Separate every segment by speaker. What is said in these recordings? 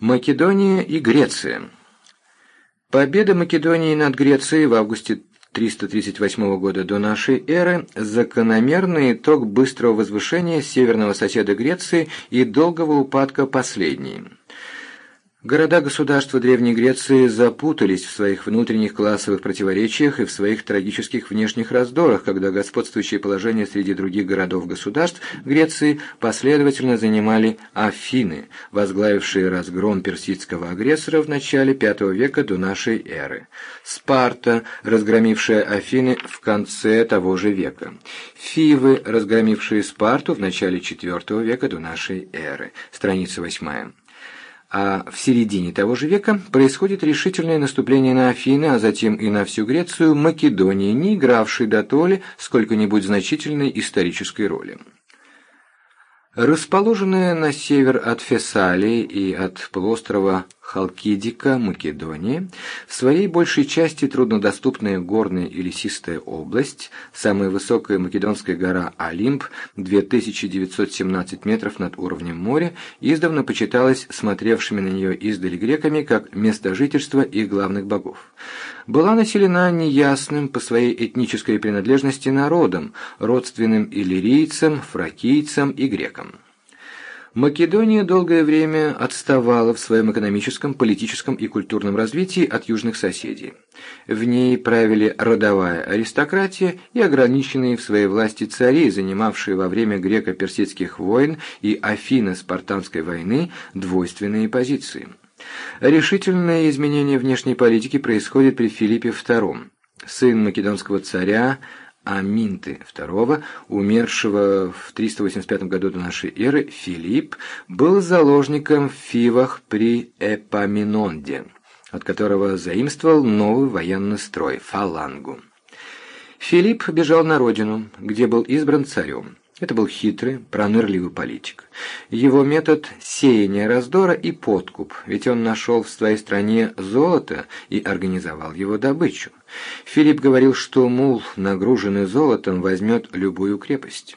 Speaker 1: Македония и Греция. Победа Македонии над Грецией в августе 338 года до нашей эры – закономерный итог быстрого возвышения северного соседа Греции и долгого упадка последней. Города-государства Древней Греции запутались в своих внутренних классовых противоречиях и в своих трагических внешних раздорах, когда господствующее положение среди других городов-государств Греции последовательно занимали Афины, возглавившие разгром персидского агрессора в начале V века до нашей эры, Спарта, разгромившая Афины в конце того же века, Фивы, разгромившие Спарту в начале IV века до нашей эры, страница 8 а в середине того же века происходит решительное наступление на Афины, а затем и на всю Грецию Македонии, не игравшей до толи сколько-нибудь значительной исторической роли. Расположенная на север от Фессалии и от полуострова Халкидика, Македонии, в своей большей части труднодоступная горная и лесистая область, самая высокая македонская гора Олимп, 2917 метров над уровнем моря, издавна почиталась смотревшими на нее издали греками как место жительства их главных богов. Была населена неясным по своей этнической принадлежности народом, родственным иллирийцам, фракийцам и грекам. Македония долгое время отставала в своем экономическом, политическом и культурном развитии от южных соседей. В ней правили родовая аристократия и ограниченные в своей власти цари, занимавшие во время греко-персидских войн и Афино-Спартанской войны двойственные позиции. Решительное изменение внешней политики происходит при Филиппе II. Сын македонского царя Аминты II, умершего в 385 году до нашей эры, Филипп был заложником в Фивах при Эпаминонде, от которого заимствовал новый военный строй – фалангу. Филипп бежал на родину, где был избран царем. Это был хитрый, пронырливый политик. Его метод – сеяния раздора и подкуп, ведь он нашел в своей стране золото и организовал его добычу. Филипп говорил, что мул, нагруженный золотом, возьмет любую крепость.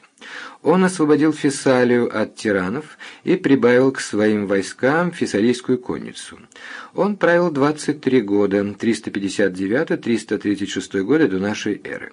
Speaker 1: Он освободил Фессалию от тиранов и прибавил к своим войскам фессалийскую конницу. Он правил 23 года, 359-336 годы до нашей эры.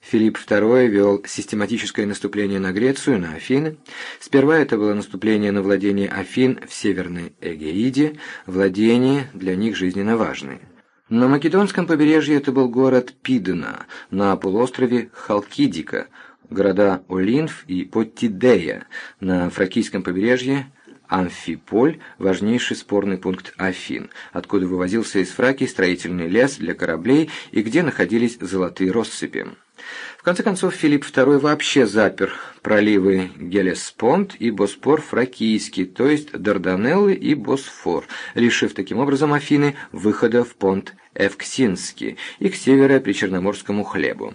Speaker 1: Филипп II вел систематическое наступление на Грецию, на Афины. Сперва это было наступление на владение Афин в Северной Эгеиде, владения для них жизненно важные. На Македонском побережье это был город Пидена, на полуострове Халкидика, города Олинф и Поттидея, на Фракийском побережье Амфиполь – важнейший спорный пункт Афин, откуда вывозился из Фракии строительный лес для кораблей и где находились золотые россыпи. В конце концов, Филипп II вообще запер проливы Гелеспонд и Боспор Фракийский, то есть Дарданеллы и Босфор, решив таким образом Афины выхода в понт Эвксинский и к северо-причерноморскому хлебу.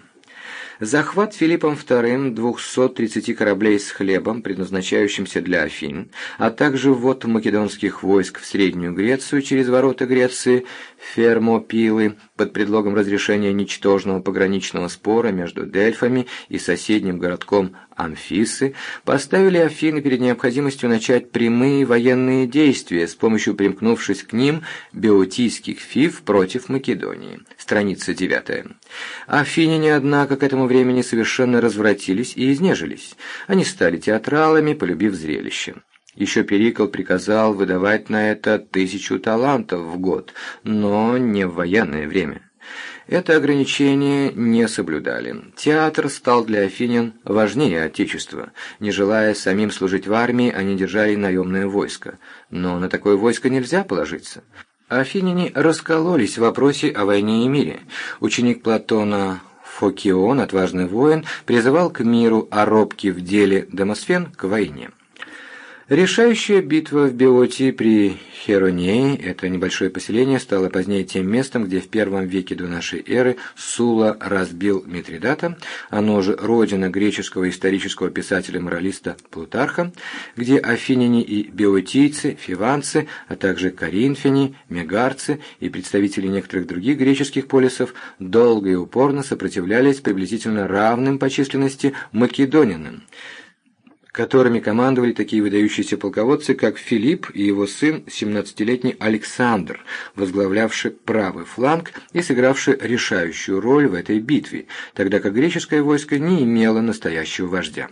Speaker 1: Захват Филиппом II 230 кораблей с хлебом, предназначающимся для Афин, а также ввод македонских войск в Среднюю Грецию через ворота Греции, Фермопилы, под предлогом разрешения ничтожного пограничного спора между Дельфами и соседним городком Амфисы, поставили Афины перед необходимостью начать прямые военные действия с помощью примкнувшись к ним беотийских фив против Македонии. Страница 9. Афиняне, однако, к этому времени совершенно развратились и изнежились. Они стали театралами, полюбив зрелище. Еще Перикл приказал выдавать на это тысячу талантов в год, но не в военное время. Это ограничение не соблюдали. Театр стал для афинян важнее Отечества. Не желая самим служить в армии, они держали наемное войско. Но на такое войско нельзя положиться. Афиняне раскололись в вопросе о войне и мире. Ученик Платона Фокион, отважный воин, призывал к миру, а робкий в деле Демосфен – к войне. Решающая битва в Биотии при Херонее, это небольшое поселение, стало позднее тем местом, где в первом веке до нашей эры Сула разбил Митридата, оно же родина греческого исторического писателя-моралиста Плутарха, где афиняне и биотийцы, фиванцы, а также коринфяне, мегарцы и представители некоторых других греческих полисов долго и упорно сопротивлялись приблизительно равным по численности македонянам которыми командовали такие выдающиеся полководцы, как Филипп и его сын, 17-летний Александр, возглавлявший правый фланг и сыгравший решающую роль в этой битве, тогда как греческое войско не имело настоящего вождя.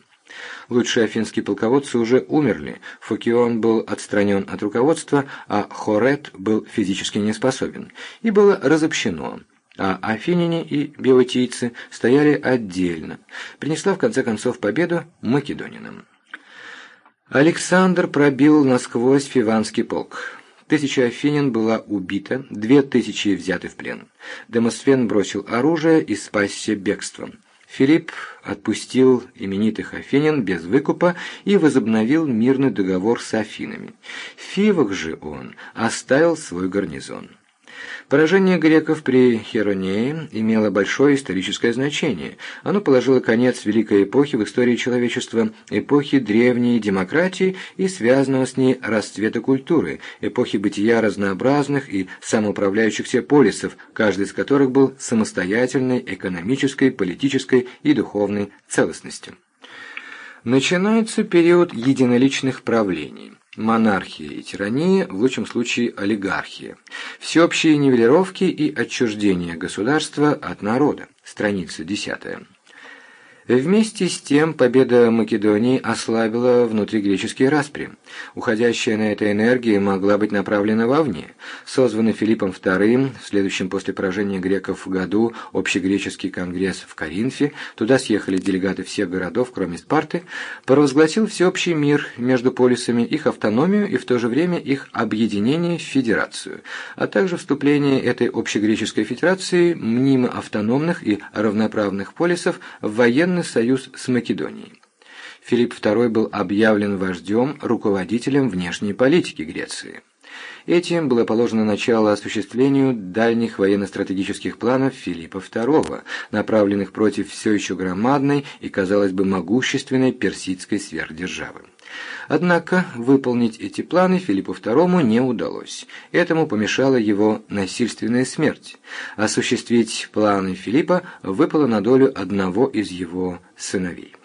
Speaker 1: Лучшие афинские полководцы уже умерли, Фокион был отстранен от руководства, а Хорет был физически неспособен, и было разобщено а афиняне и белотийцы стояли отдельно, принесла в конце концов победу македонинам. Александр пробил насквозь фиванский полк. Тысяча афинян была убита, две тысячи взяты в плен. Демосфен бросил оружие и спасся бегством. Филипп отпустил именитых афинян без выкупа и возобновил мирный договор с Афинами. В Фивах же он оставил свой гарнизон. Поражение греков при Херонее имело большое историческое значение. Оно положило конец великой эпохи в истории человечества, эпохи древней демократии и связанного с ней расцвета культуры, эпохи бытия разнообразных и самоуправляющихся полисов, каждый из которых был самостоятельной экономической, политической и духовной целостностью. Начинается период единоличных правлений монархия и тирания, в лучшем случае олигархия, всеобщие нивелировки и отчуждение государства от народа, страница 10. Вместе с тем победа Македонии ослабила внутригреческие распри. Уходящая на это энергия могла быть направлена вовне. Созванный Филиппом II в следующем после поражения греков году общегреческий конгресс в Коринфе, туда съехали делегаты всех городов, кроме Спарты, провозгласил всеобщий мир между полисами, их автономию и в то же время их объединение в федерацию, а также вступление этой общегреческой федерации мнимо автономных и равноправных полисов в военный союз с Македонией. Филипп II был объявлен вождем, руководителем внешней политики Греции. Этим было положено начало осуществлению дальних военно-стратегических планов Филиппа II, направленных против все еще громадной и, казалось бы, могущественной персидской сверхдержавы. Однако выполнить эти планы Филиппу II не удалось. Этому помешала его насильственная смерть. Осуществить планы Филиппа выпало на долю одного из его сыновей.